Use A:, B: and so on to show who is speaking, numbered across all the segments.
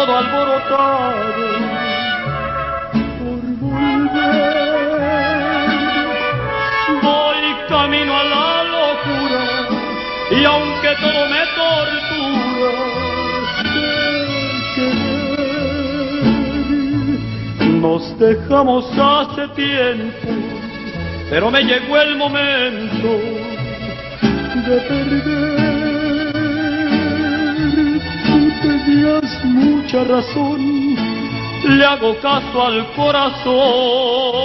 A: Todo alborotado por volver. Voy camino a la locura y aunque todo me tortura, nos dejamos hace tiempo, pero me llegó el momento de perder. Tenías mucha razón, le hago caso al corazón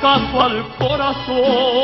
A: caso al corazón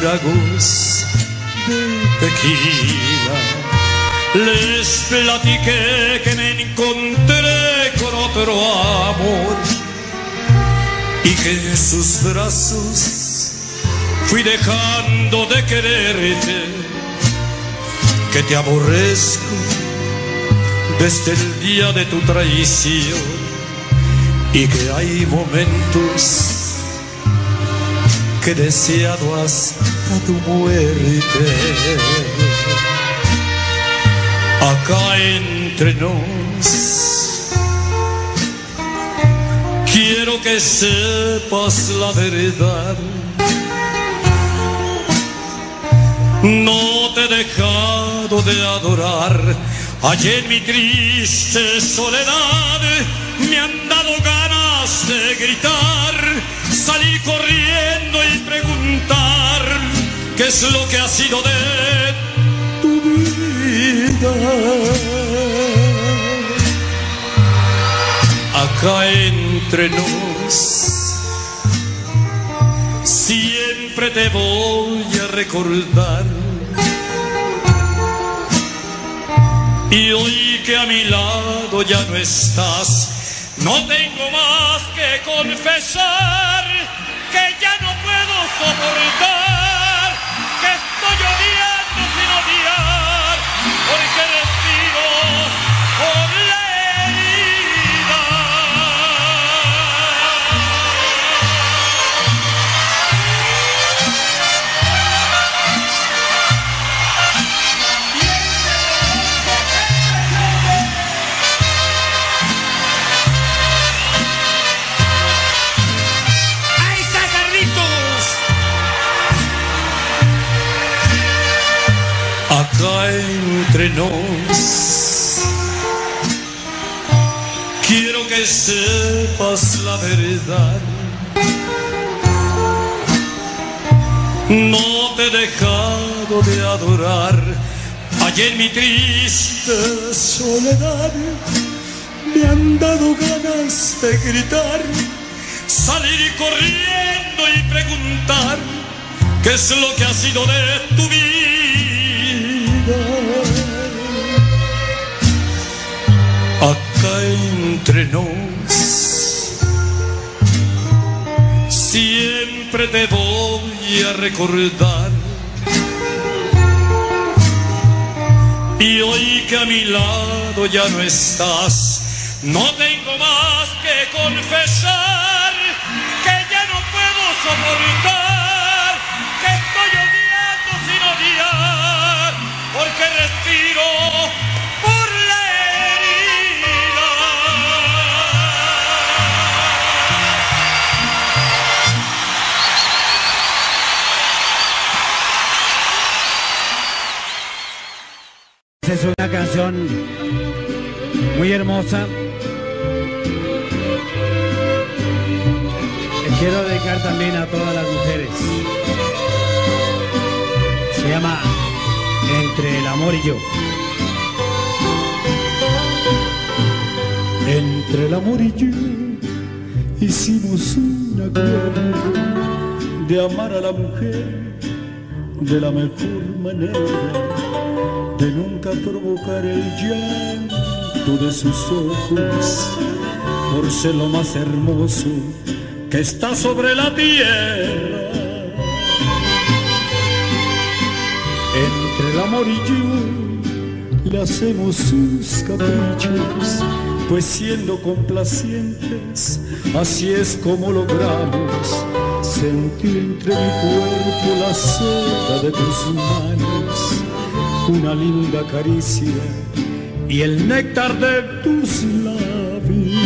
B: tragos de tequila. Les platiqué que me encontré con otro amor y que en sus brazos fui dejando de quererte, que te aborrezco desde el día de tu traición y que hay momentos que deseado hasta tu muerte. Acá entre nos
A: Quiero que sepas la verdad. No te he dejado de adorar. Allí en mi triste soledad me han dado ganas de gritar, salir corriendo y preguntar qué es lo que ha sido de tu vida. Acá entre nos, siempre te voy a recordar. Y hoy que a mi lado ya no estás, no tengo más que confesar soportar, entre nos. Quiero que sepas la verdad. No te he dejado de adorar. Allí en mi triste soledad me han dado ganas de gritar, salir corriendo y preguntar qué es lo que ha sido de tu vida. Entre nos, siempre te voy a recordar. Y hoy que a mi lado ya no estás, no tengo más que confesar que ya no puedo soportar,
C: muy hermosa. quiero dedicar también a todas las mujeres. Se llama Entre el amor y yo.
A: Entre el amor y yo hicimos un acuerdo de amar a la mujer de la mejor manera, nunca provocar el llanto de sus ojos, por ser lo más hermoso que está sobre la tierra. Entre el amor y yo le hacemos sus caprichos, pues siendo complacientes, así es como logramos sentir entre mi cuerpo la seda de tus manos, una linda caricia y el néctar de tus labios.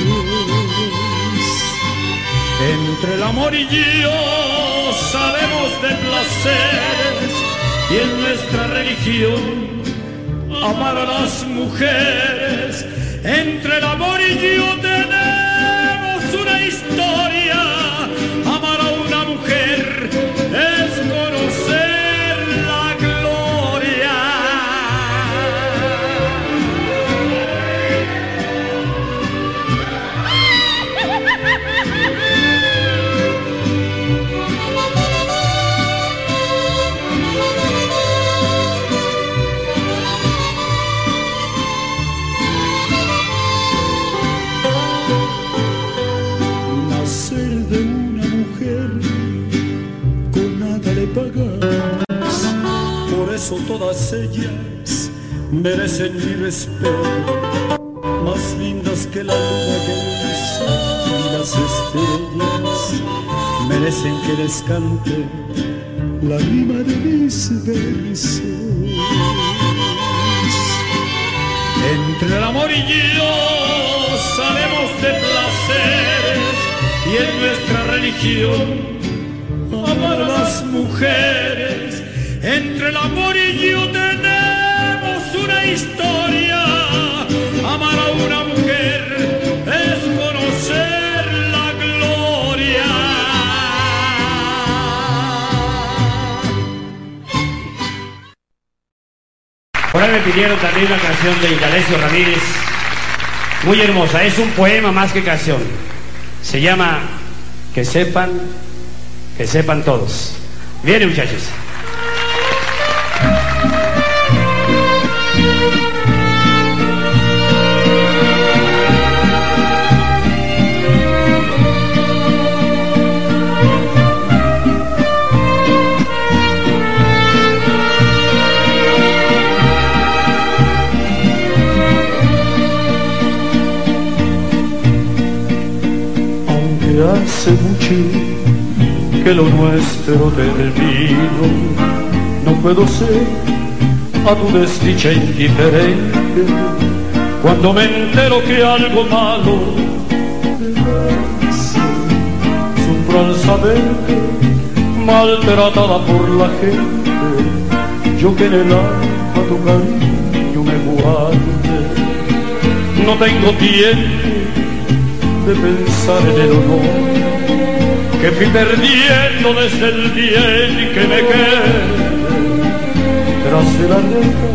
A: Entre el amor y yo sabemos de placeres y en nuestra religión amar a las mujeres. Entre el amor y yo tenemos eso todas ellas merecen mi respeto. Más lindas que la luna que el sol y las estrellas merecen que les cante la rima de mis versos. Entre el amor y yo sabemos de placeres y en nuestra religión amar a las mujeres. Entre el amor y yo tenemos una historia. Amar a una mujer es conocer la gloria.
C: Por ahí me pidieron también una canción de Indalecio Ramírez, muy hermosa, es un poema más que canción. Se llama Que sepan, que sepan todos. Viene muchachos.
A: Mucho que lo nuestro terminó, no puedo ser a tu desdicha indiferente. Cuando me entero que algo malo sufro al saber maltratada por la gente, yo que en el alma tu cariño me guarde, no tengo tiempo de pensar en el honor que fui perdiendo desde el día en que me quedé. Tras la letra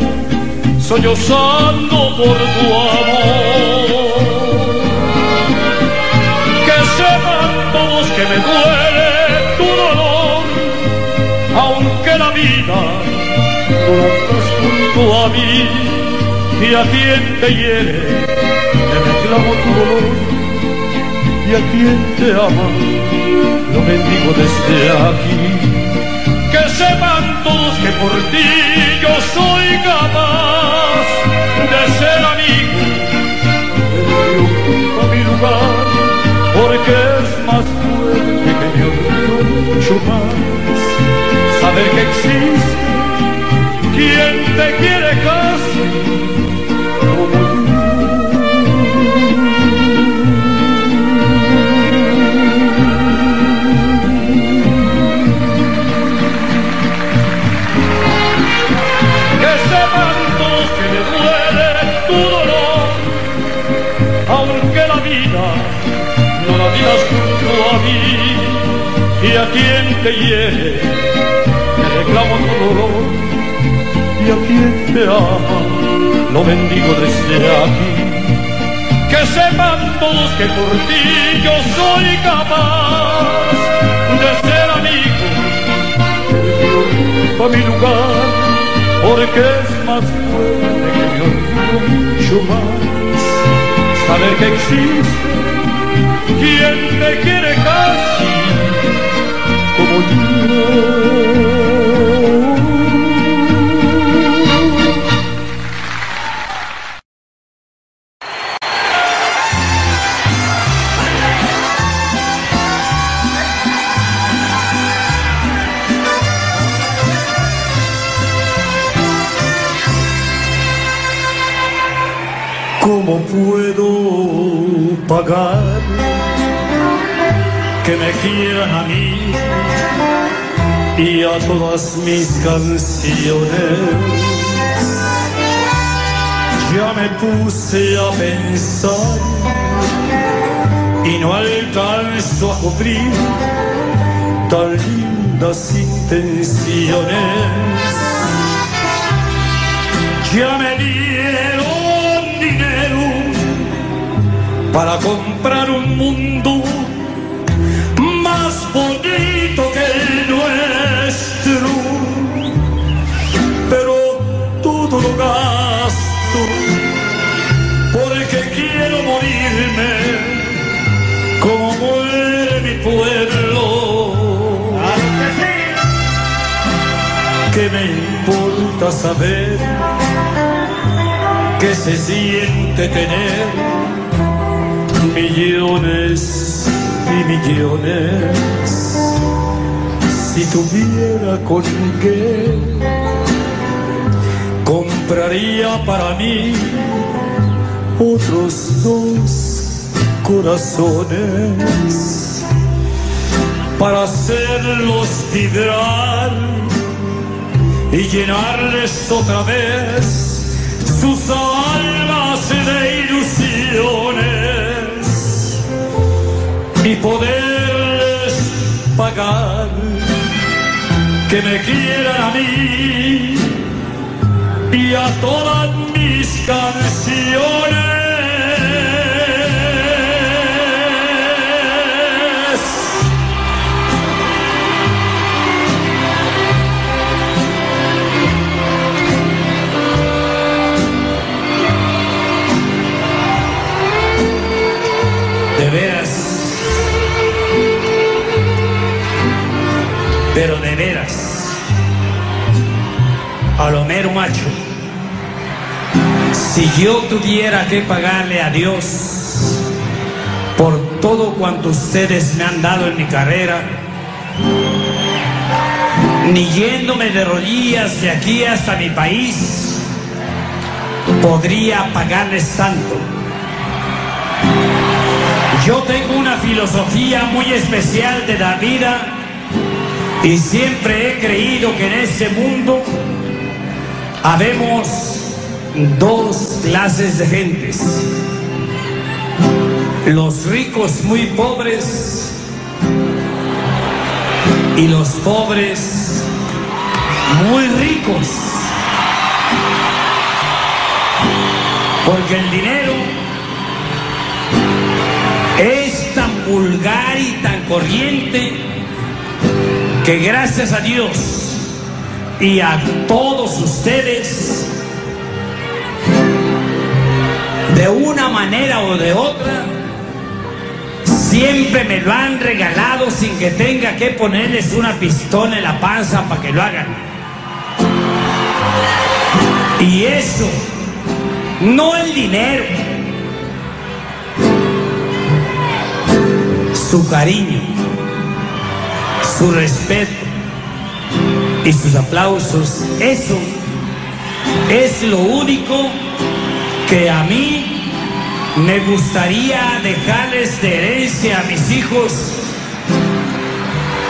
A: sollozando por tu amor. Que sepan todos que me duele tu dolor aunque la vida no la junto a mí y a quien te hiere te reclamo tu dolor y a quien te ama lo bendigo desde aquí. Que sepan todos que por ti yo soy capaz de ser amigo, pero ocupa mi lugar, porque es más fuerte que orgullo mucho más. Saber que existe quien te quiere casi como no la vivas junto a mí, y a quien te hiere, te reclamo tu dolor, y a quien te ama, lo bendigo desde aquí. Que sepan todos que por ti yo soy capaz de ser amigo, ocupa mi lugar porque es más fuerte que mi orgullo más saber que existe quien te quiere casi como yo. ¿Cómo puedo pagar que me quieran a mí y a todas mis canciones? Ya me puse a pensar y no alcanzo a cubrir tan lindas intenciones. Ya me dieron para comprar un mundo más bonito que el nuestro. Pero todo lo gasto porque quiero morirme como muere mi pueblo. ¿Qué me importa saber qué se siente tener millones y millones? Si tuviera con qué, compraría para mí otros dos corazones para hacerlos vibrar y llenarles otra vez sus almas poderles pagar que me quieran a mí y a todas mis canciones.
C: Pero de veras. A macho. Si yo tuviera que pagarle a Dios por todo cuanto ustedes me han dado en mi carrera, ni yéndome de rodillas de aquí hasta mi país, podría pagarles tanto. Yo tengo una filosofía muy especial de la vida y siempre he creído que en este mundo habemos dos clases de gentes. Los ricos muy pobres y los pobres muy ricos. Porque el dinero es tan vulgar y tan corriente que gracias a Dios y a todos ustedes, de una manera o de otra, siempre me lo han regalado sin que tenga que ponerles una pistola en la panza para que lo hagan. Y eso, no el dinero, su cariño, su respeto y sus aplausos, eso es lo único que a mí me gustaría dejarles de herencia a mis hijos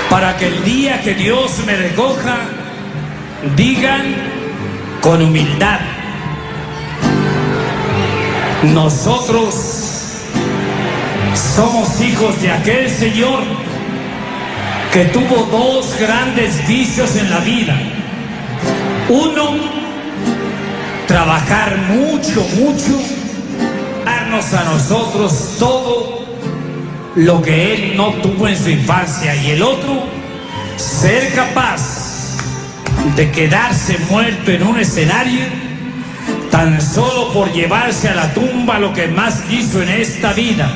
C: para que el día que Dios me recoja digan con humildad, nosotros somos hijos de aquel Señor que tuvo dos grandes vicios en la vida. Uno, trabajar mucho, mucho, darnos a nosotros todo lo que él no tuvo en su infancia. Y el otro, ser capaz de quedarse muerto en un escenario tan solo por llevarse a la tumba lo que más quiso en esta vida,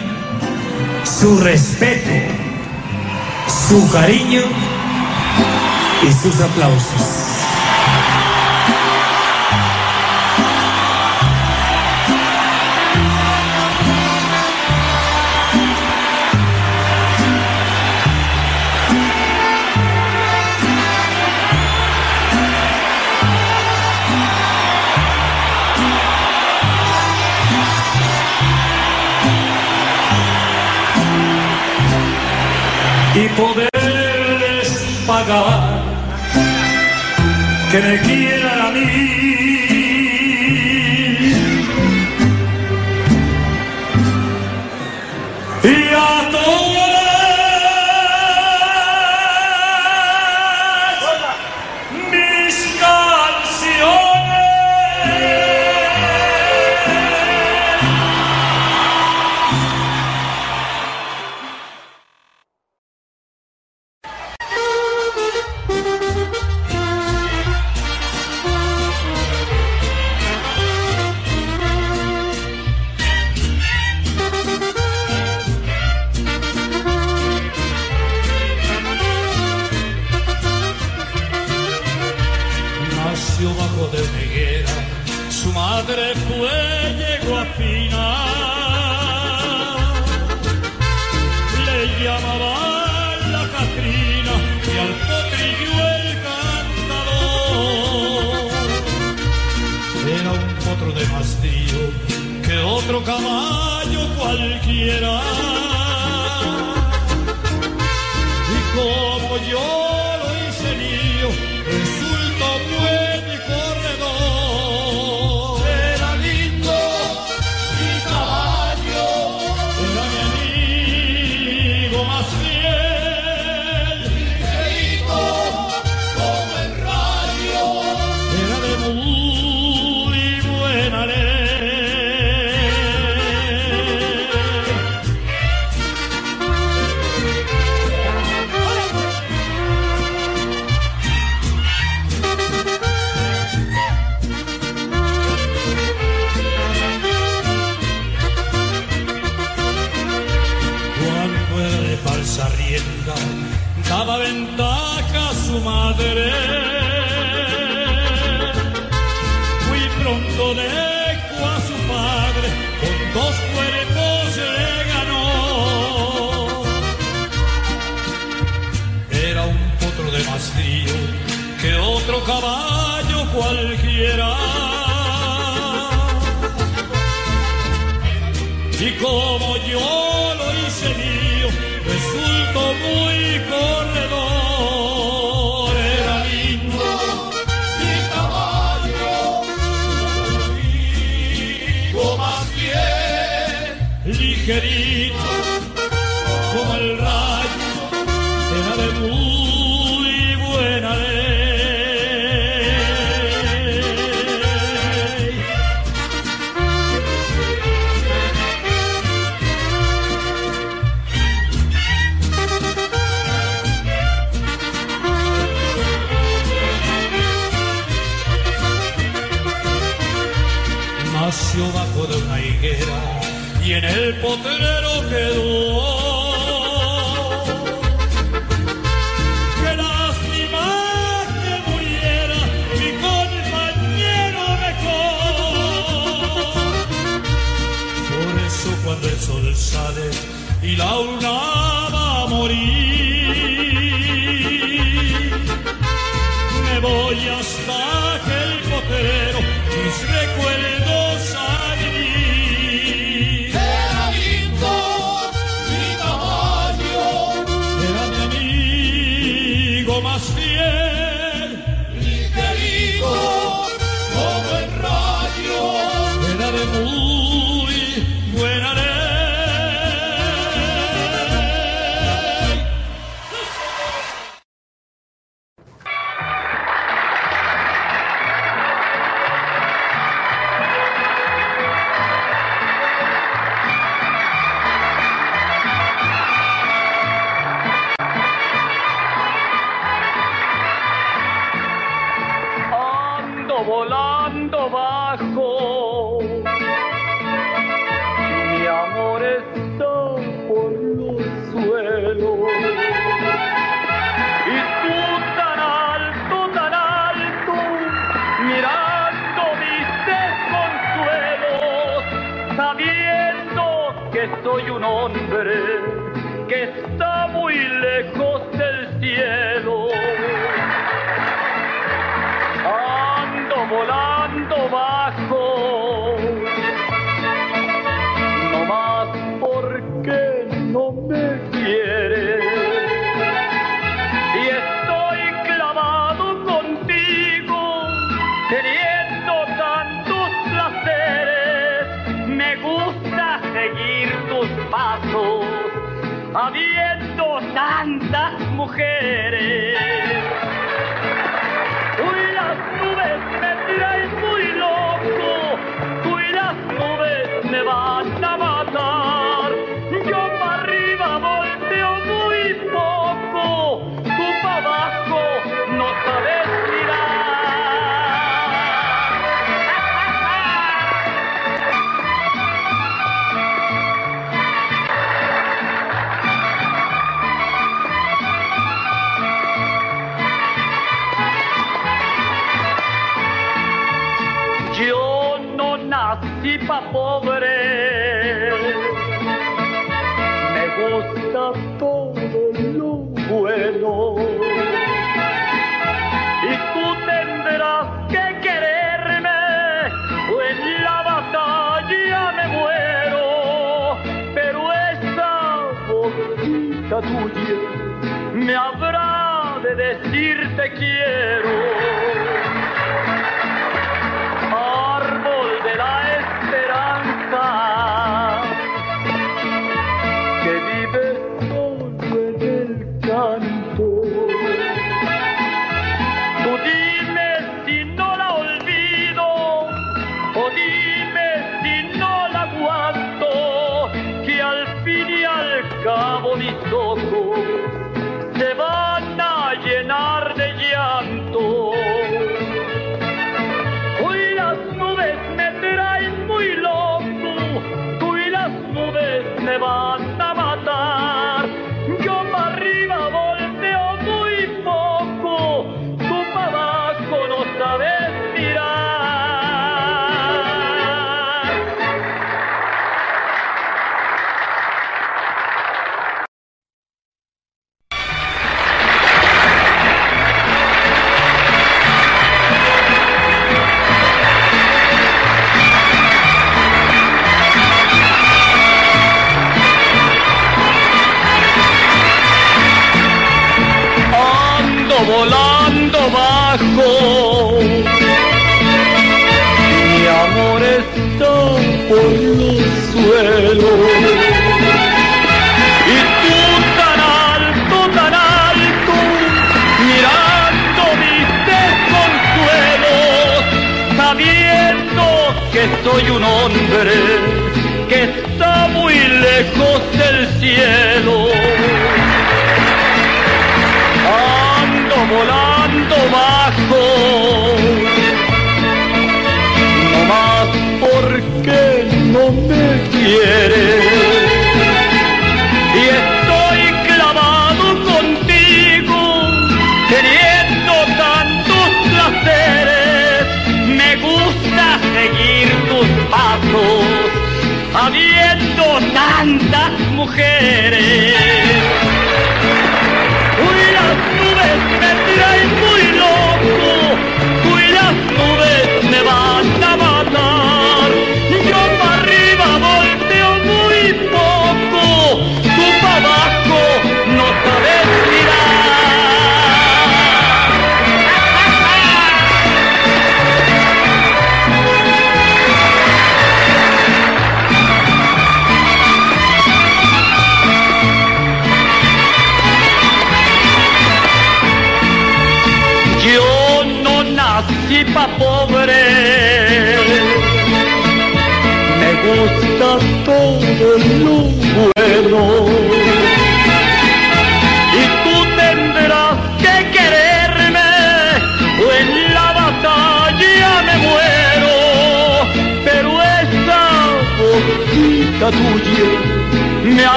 C: su respeto, su cariño y sus aplausos.
A: Y poderles pagar que me quieran a mí.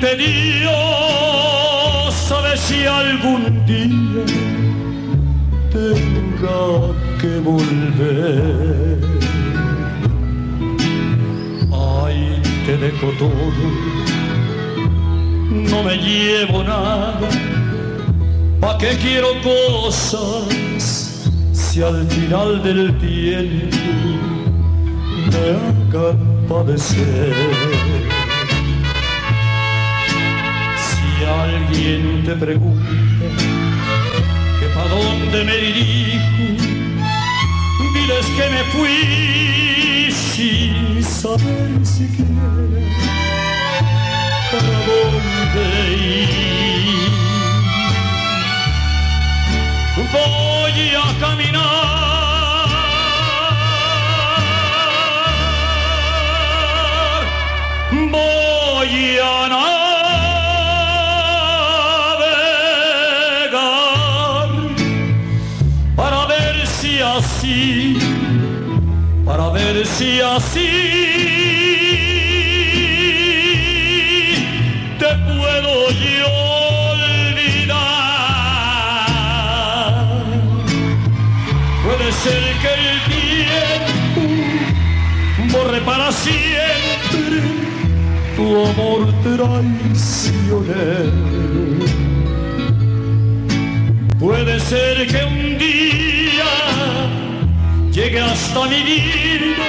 A: interior sabe si algún día tenga que volver. Ay, te dejo todo, no me llevo nada. ¿Pa qué quiero cosas si al final del tiempo me hagan padecer? Alguien te pregunta que pa' dónde me dirijo, diles que me fui sin saber siquiera para dónde ir. Voy a caminar, voy a así, para ver si así te puedo yo olvidar. Puede ser que el tiempo borre para siempre tu amor traicionero. Puede ser que un día llegue hasta mi vida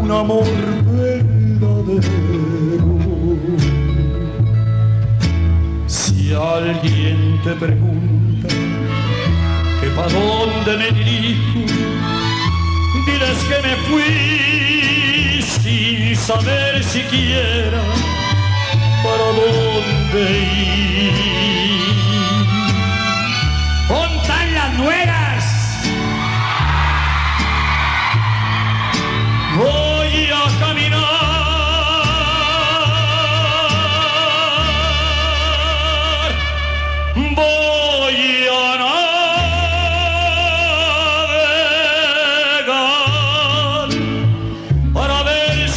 A: un amor verdadero. Si alguien te pregunta que pa' dónde me dirijo, diles que me fui sin saber siquiera para dónde ir.
D: ¡Pontan las nueras!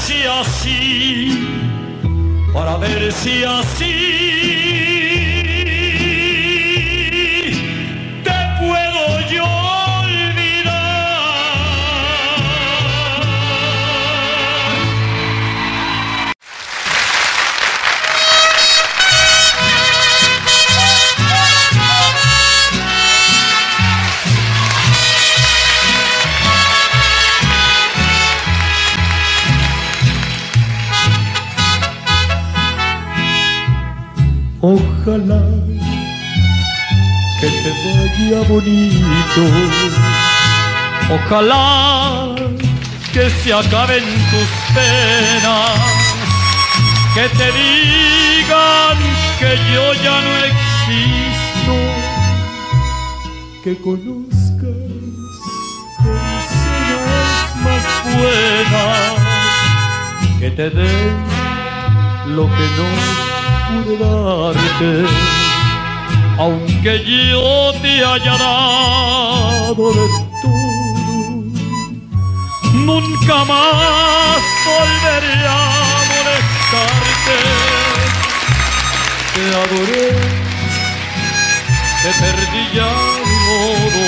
A: Si así, para ver si así Ojalá que se acaben tus penas. Que te digan que yo ya no existo. Que conozcas personas más buenas. Que te den lo que no pude darte, aunque yo te haya dado de todo, nunca más volveré a molestarte. Te adoré, te perdí ya modo.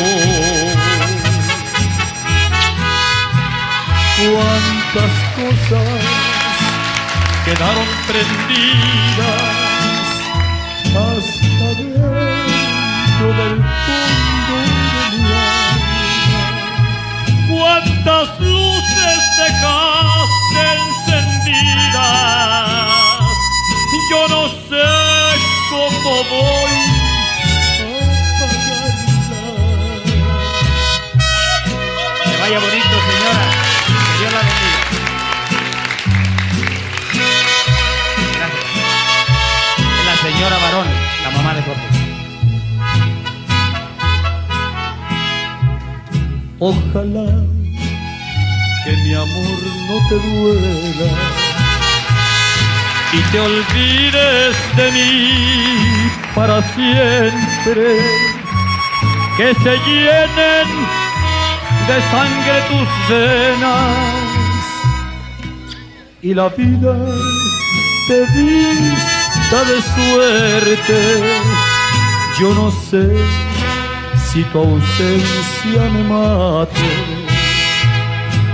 A: Cuántas cosas quedaron prendidas dentro del fondo de mi alma. Cuántas luces dejaste encendidas, yo no sé cómo voy a apagarlas.
E: Que vaya bonito, señora.
A: Ojalá que mi amor no te duela y te olvides de mí para siempre. Que se llenen de sangre tus venas y la vida te vista de suerte. Yo no sé si tu ausencia me mate,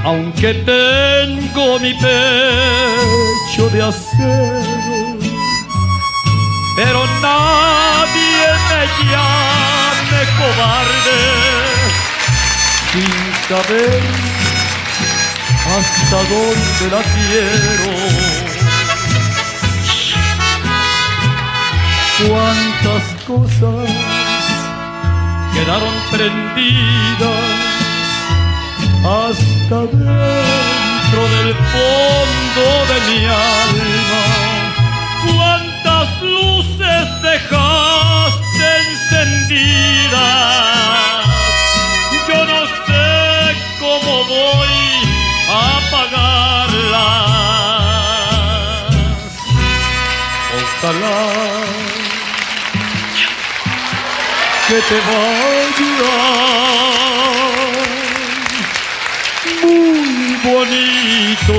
A: aunque tengo mi pecho de acero, pero nadie me llame cobarde sin saber hasta dónde la quiero. Cuántas cosas quedaron prendidas hasta dentro del fondo de mi alma. Cuántas luces dejaste encendidas. Yo no sé cómo voy a apagarlas. Ojalá que te vayas muy bonito.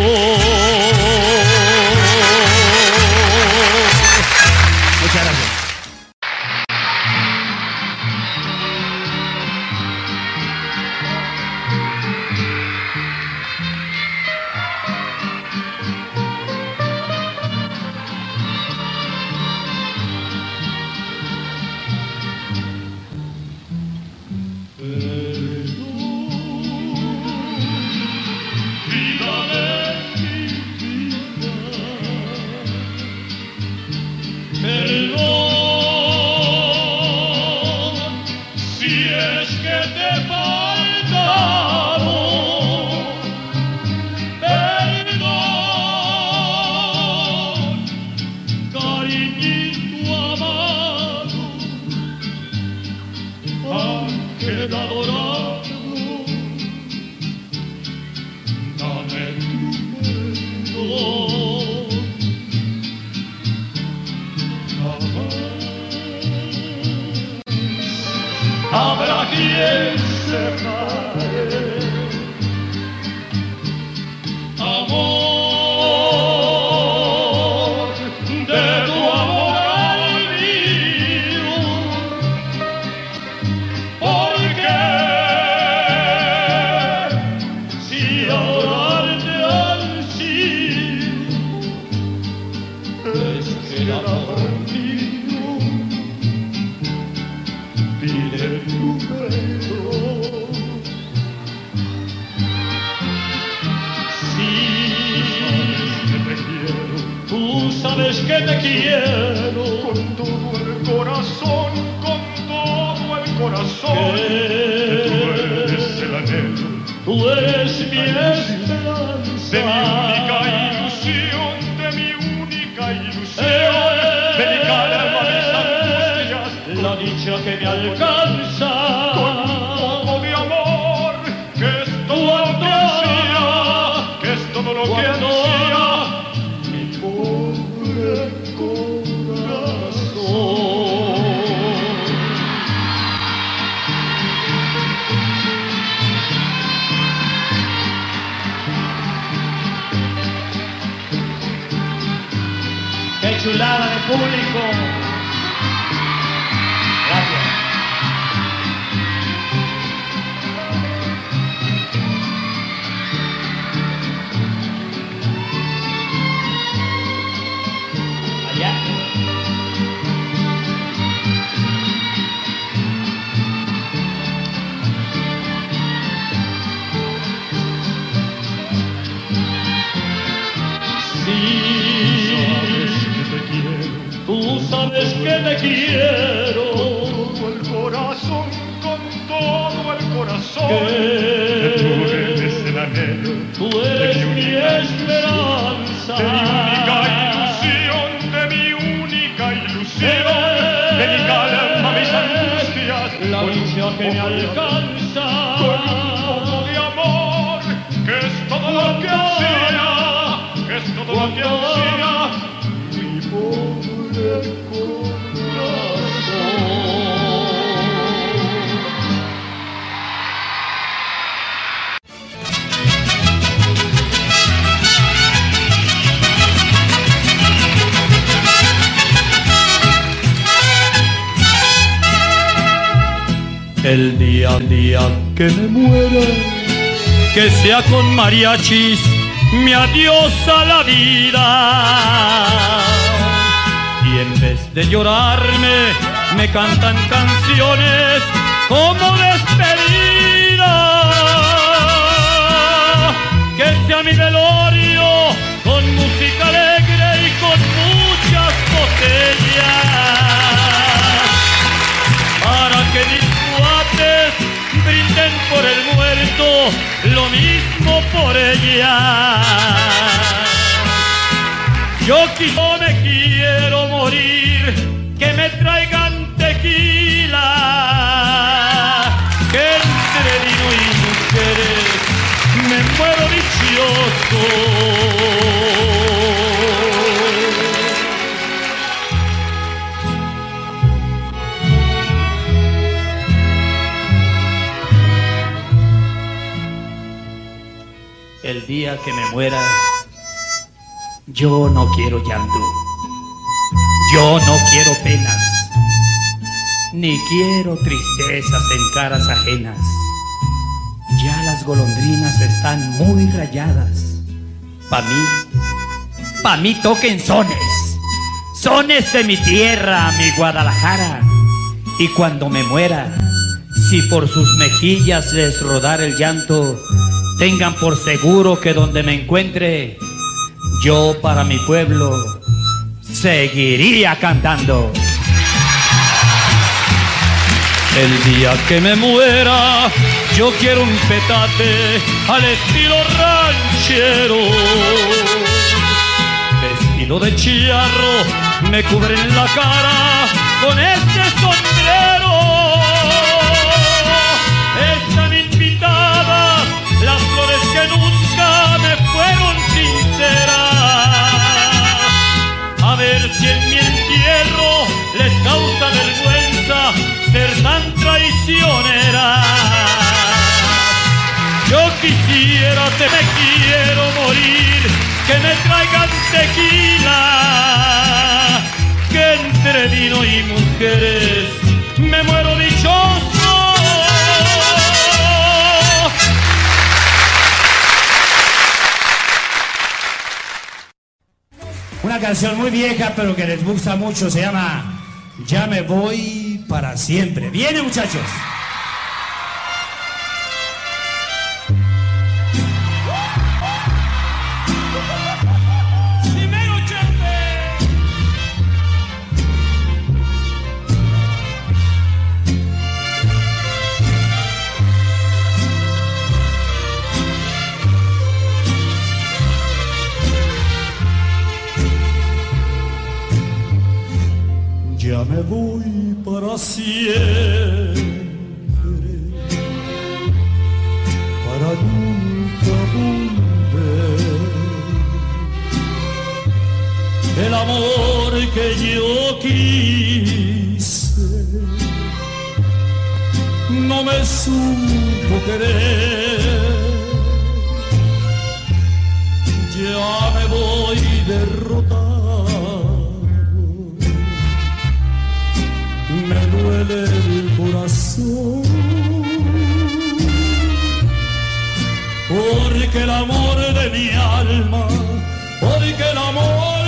A: Tú sabes que te quiero. Con todo el corazón, con todo el corazón. Que tú eres el anhelo, tú eres mi esperanza, de mi única ilusión, de mi única ilusión, de mi calma, mis angustias, la dicha que me alcanza, con un poco de amor, que es todo lo que ansía, que es todo lo que ansía. Mi. El día, el día que me muera, que sea con mariachis, me adiós a la vida. De llorarme, me cantan canciones como despedida. Que sea mi velorio con música alegre y con muchas botellas. Para que mis cuates brinden por el muerto lo mismo por ella. Yo quiso me quiero morir, que me traigan tequila, que entre vino y mujeres me muero dichoso.
C: El día que me muera, yo no quiero llanto, yo no quiero penas, ni quiero tristezas en caras ajenas. Ya las golondrinas están muy rayadas. Pa' mí, pa' mí toquen sones, sones de mi tierra, mi Guadalajara. Y cuando me muera, si por sus mejillas les rodar el llanto, tengan por seguro que donde me encuentre, yo para mi pueblo seguiría cantando.
A: El día que me muera, yo quiero un petate al estilo ranchero. Vestido de chiarro, me cubren la cara con este sombrero. Ver si en mi entierro les causa vergüenza ser tan traicionera. Yo quisiera, te me quiero morir, que me traigan tequila, que entre vino y mujeres me muero dichoso.
C: Canción muy vieja, pero que les gusta mucho, se llama Ya me voy para siempre. Viene, muchachos.
A: Porque el amor de mi alma, porque el amor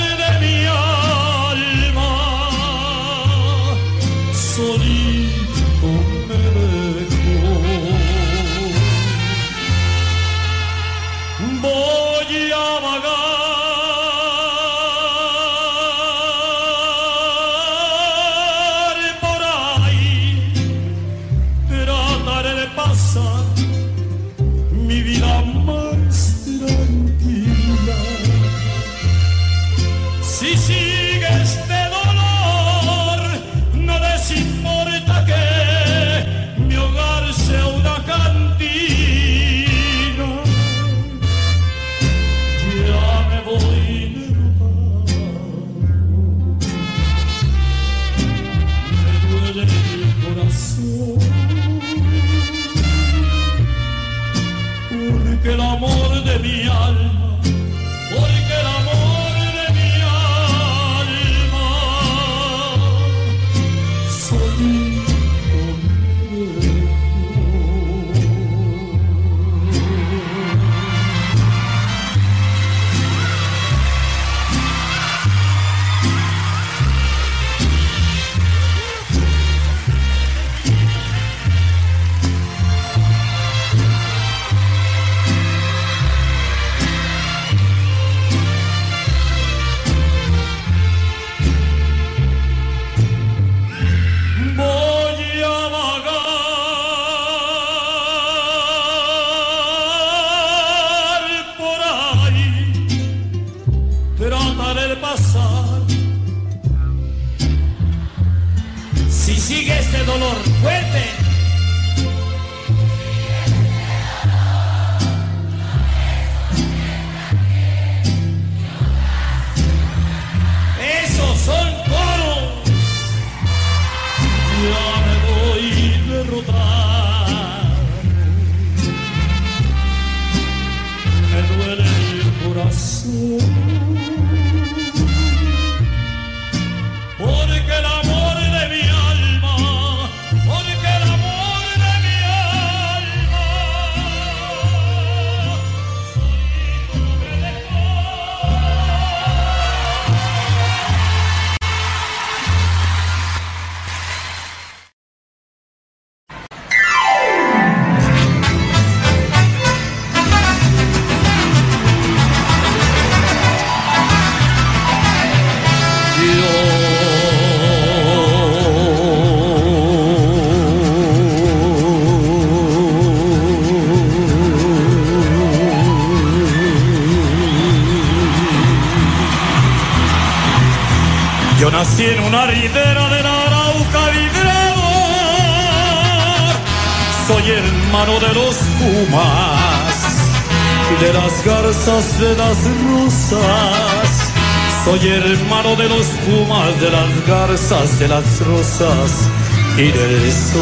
A: garzas, de las rosas y del sol,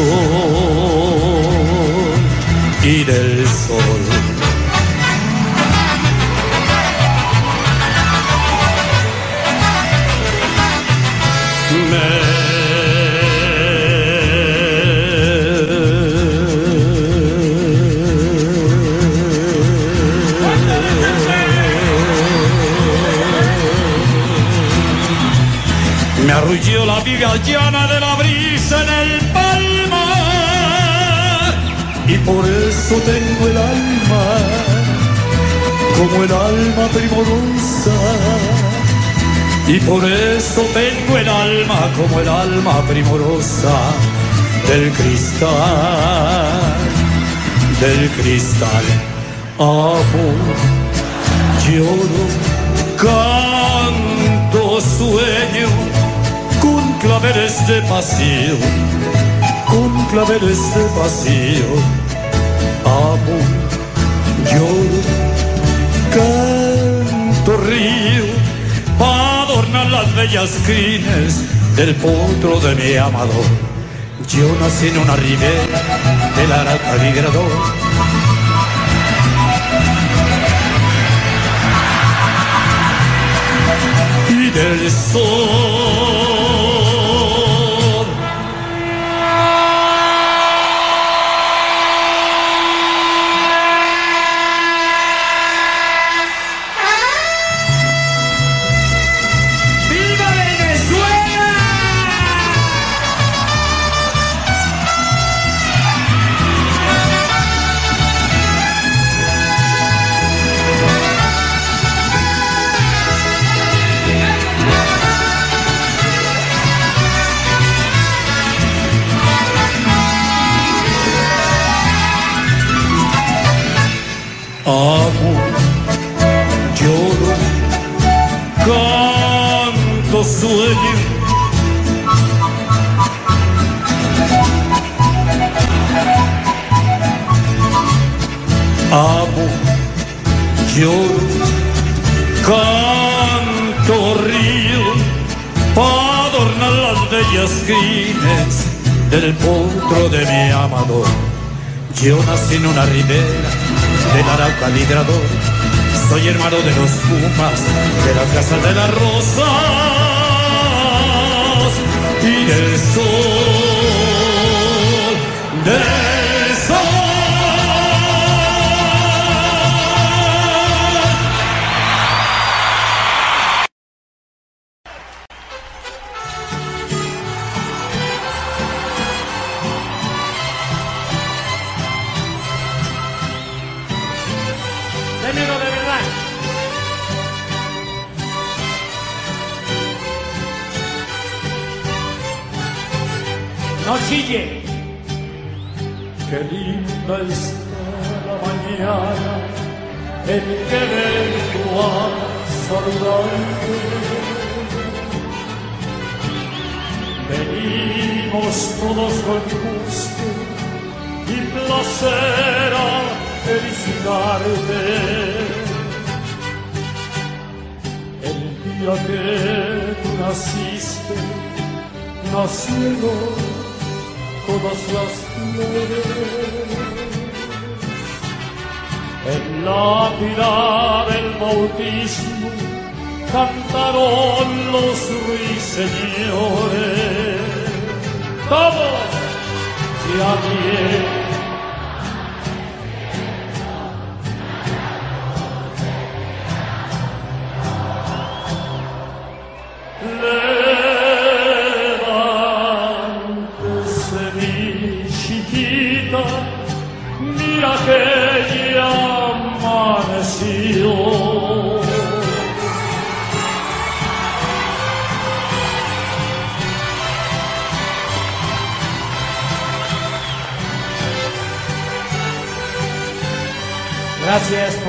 A: y del sol. Primorosa y por eso tengo el alma como el alma primorosa del cristal, del cristal. Amo, lloro, canto, sueño con claveles de pasión, con claveles de pasión. Amo, lloro, canto, río adornar las bellas crines del potro de mi amador. Yo nací en una ribera del Arauca migrador. Y del sol. Amo, lloro, canto, sueño. Amo, lloro, canto, río, para adornar las bellas crines del potro de mi amador. Yo nací en una ribera del Arauca migrador. Soy hermano de los pumas, de las casas de las rosas y del sol, placer a felicitarte. El día que tú naciste, nacieron todas las flores. En la pila del bautismo cantaron los ruiseñores. Todos y a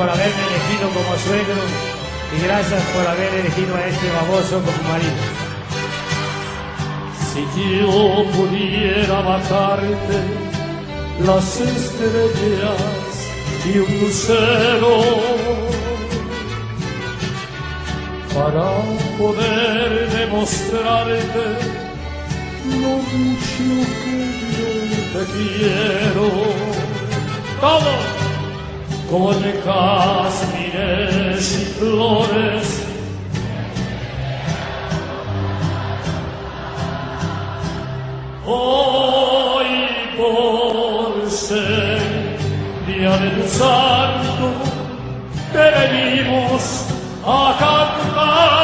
D: por haberme elegido como suegro y gracias por haber elegido a este baboso como marido.
A: Si yo pudiera matarte las estrellas y un lucero para poder demostrarte lo mucho que yo te quiero. Todos con caspide y flores. Hoy por ser día del santo, te venimos a cantar.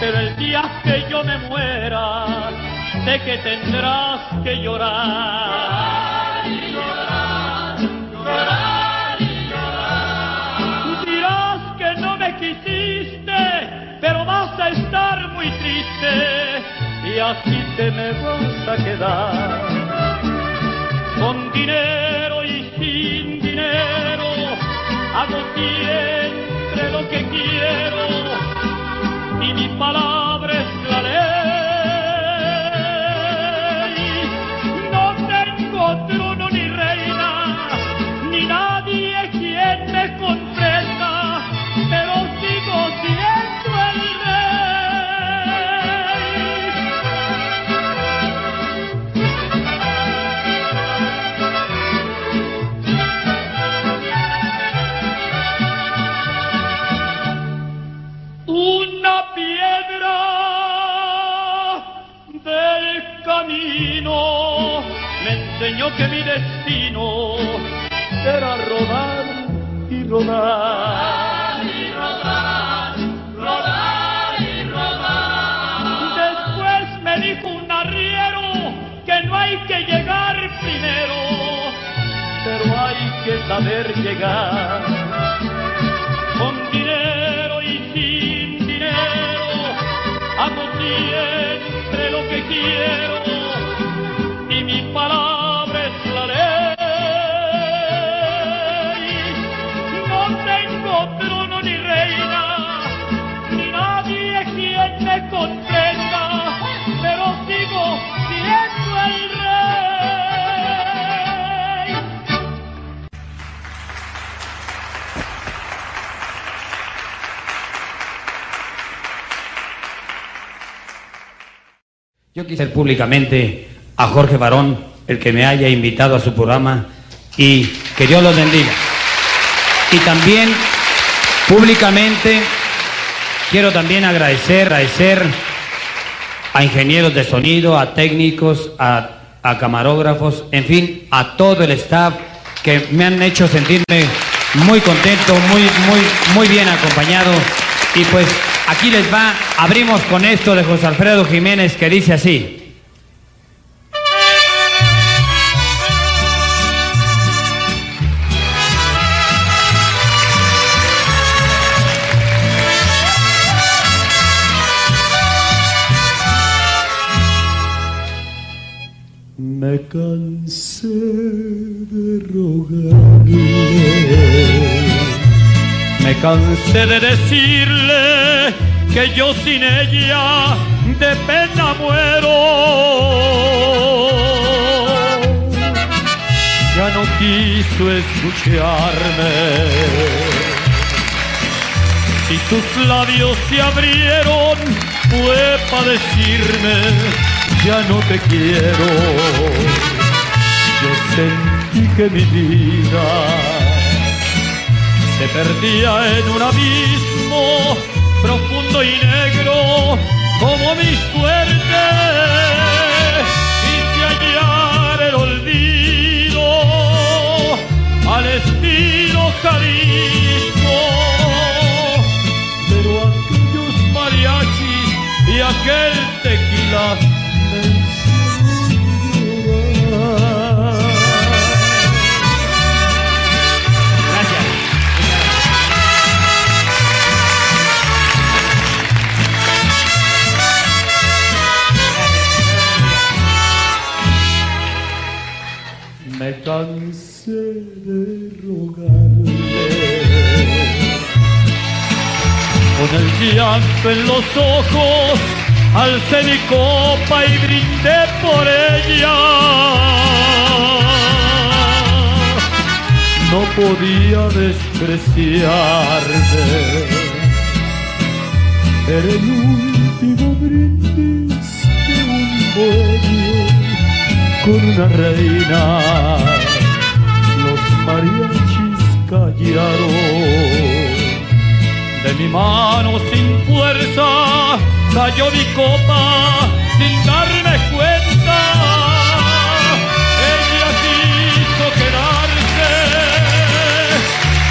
F: Pero el día que yo me muera, sé que tendrás que llorar. Dirás que no me quisiste, pero vas a estar muy triste y así te me vas a quedar. Con dinero y sin dinero, hago siempre lo que quiero y mi palabra enseñó que mi destino era rodar y rodar. Y rodar, rodar y rodar. Después me dijo un arriero que no hay que llegar primero, pero hay que saber llegar
C: Yo quisiera públicamente a Jorge Barón el que me haya invitado a su programa y que Dios los bendiga. Y también públicamente quiero también agradecer, agradecer a ingenieros de sonido, a técnicos, a, a camarógrafos, en fin, a todo el staff que me han hecho sentirme muy contento, muy, muy, muy bien acompañado y pues Aquí les va, abrimos con esto de José Alfredo Jiménez que dice así.
G: Me cansé de rogarle.
A: Me cansé de decirle que yo sin ella de pena muero. Ya no quiso escucharme. Si sus labios se abrieron fue para decirme ya no te quiero. Yo sentí que mi vida se perdía en un abismo profundo y negro como mi suerte. Y hallar el olvido al estilo Jalisco. Pero aquellos mariachis y aquel tequila me cansé de rogarle. Con el llanto en los ojos, alcé mi copa y brindé por ella. No podía despreciarme. Era el con una reina. Los mariachis callaron. De mi mano sin fuerza cayó mi copa sin darme cuenta. Ella quiso quedarse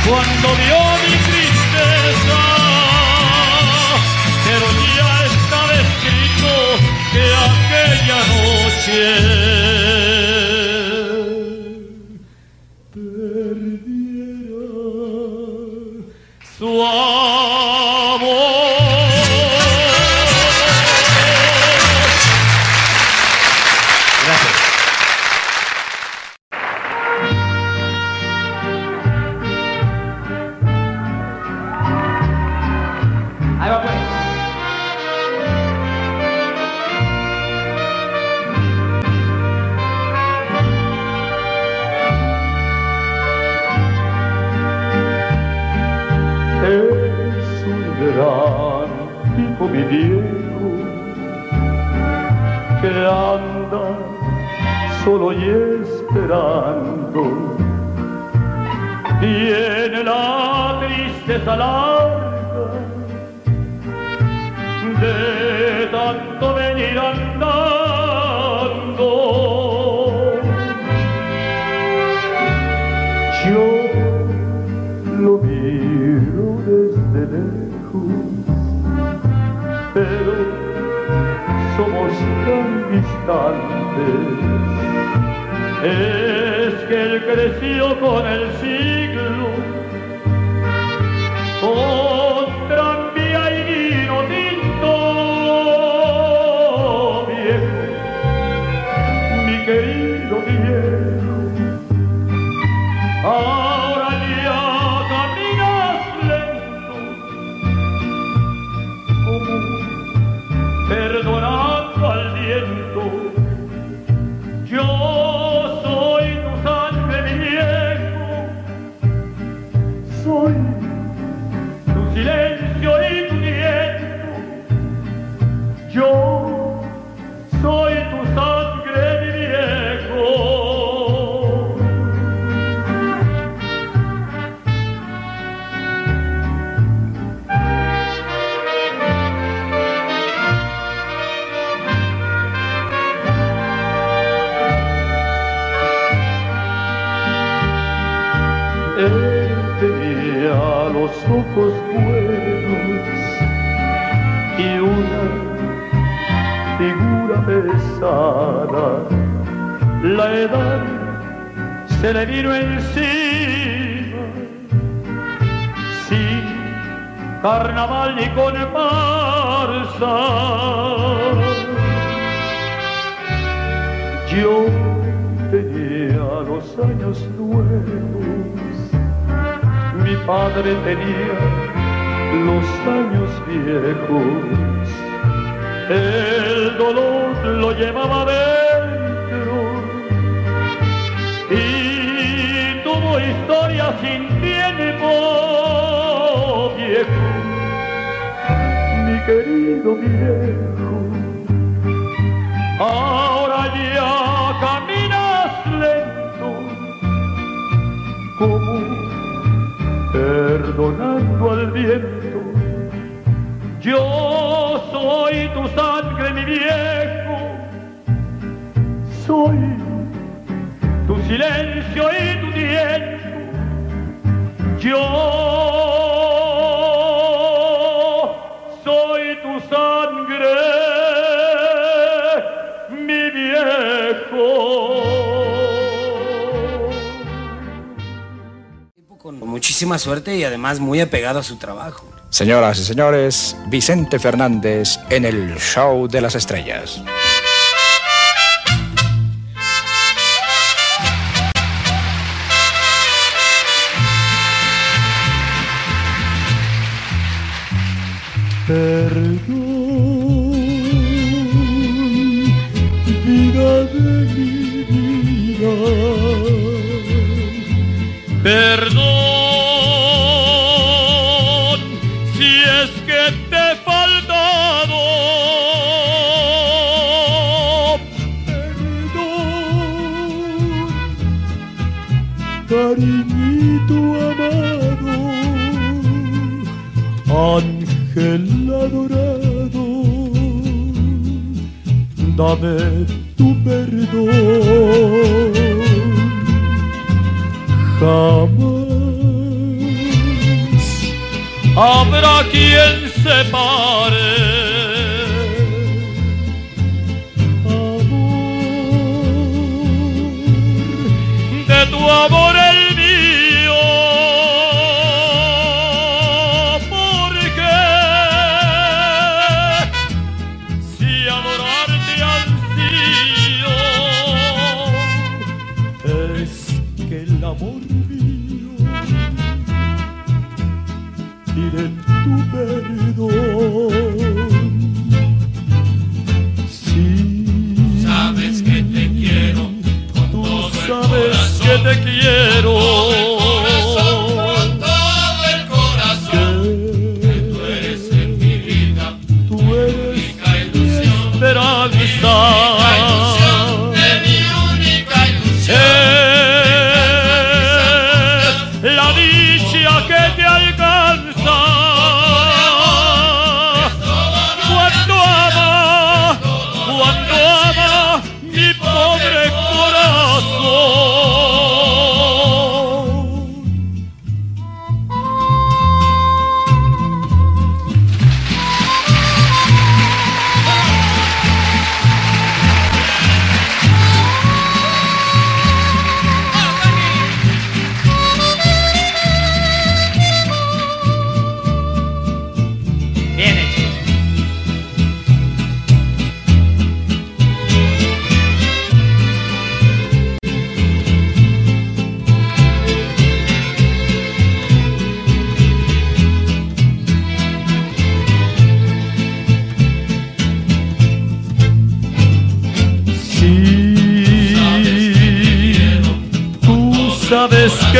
A: cuando vio
F: llevaba dentro. Y tuvo historia sin tiempo, viejo, mi querido viejo. y
H: además muy apegado a su trabajo.
I: Señoras y señores, Vicente Fernández en el Show de las Estrellas.
A: Perdón.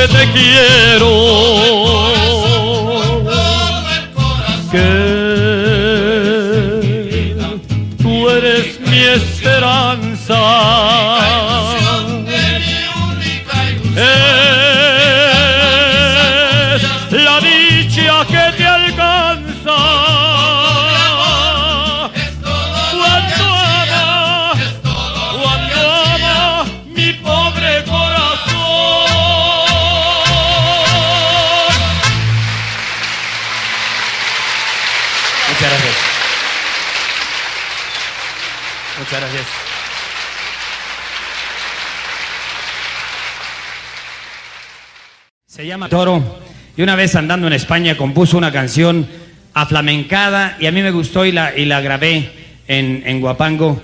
F: te quiero.
C: Toro y una vez andando en España compuso una canción aflamencada y a mí me gustó y la, y la grabé en, en Guapango.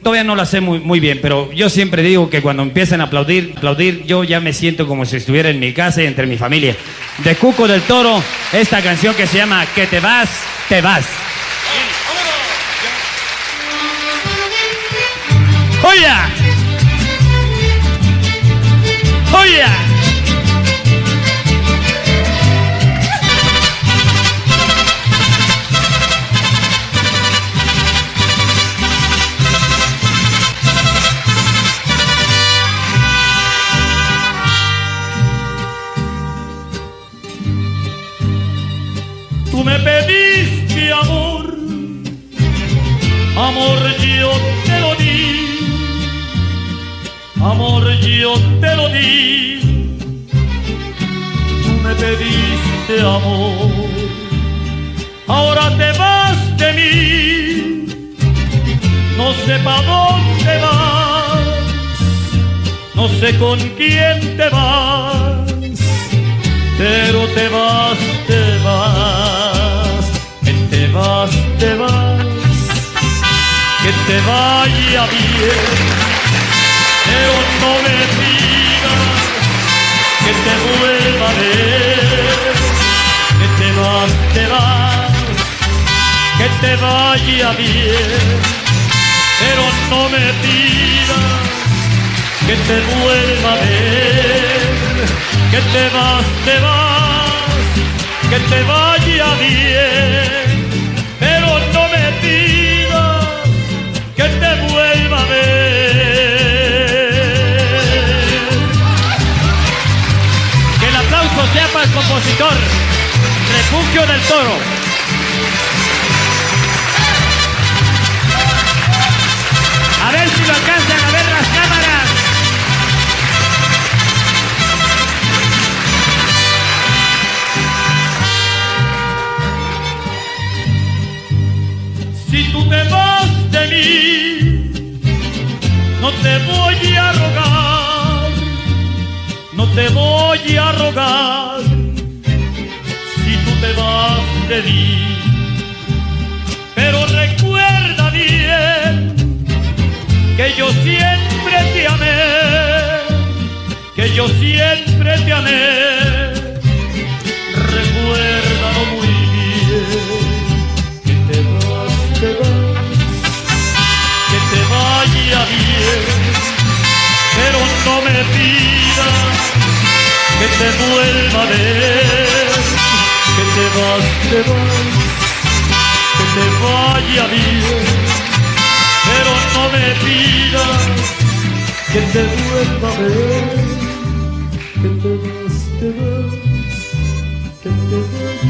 C: Todavía no la sé muy, muy bien, pero yo siempre digo que cuando empiezan a aplaudir, aplaudir, yo ya me siento como si estuviera en mi casa y entre mi familia. De Cuco del Toro, esta canción que se llama Que te vas, te vas. ¡Oya! ¡Oya!
A: Amor yo te lo di. Tú me pediste amor, ahora te vas de mí, no sé pa' dónde vas, no sé con quién te vas. Pero te vas, te vas, que te vas, te vas, que te vaya bien, pero no me digas que te vuelva a ver, que te vas, te vas, que te vaya bien, pero no me pidas que te vuelva a ver que te vas, te vas, que te vaya bien,
C: compositor, Refugio del Toro. A ver si lo alcanzan a ver las cámaras.
A: Si tú te vas de mí, no te voy a rogar, no te voy a rogar. De mí, pero recuerda bien que yo siempre te amé, que yo siempre te amé. Recuérdalo muy bien que te te vas, que te vaya bien, pero no me pidas que te vuelva a ver, te vas, te vas, que te vaya bien, pero no me pidas que te vuelva a ver, que te vas, te vas, que te vaya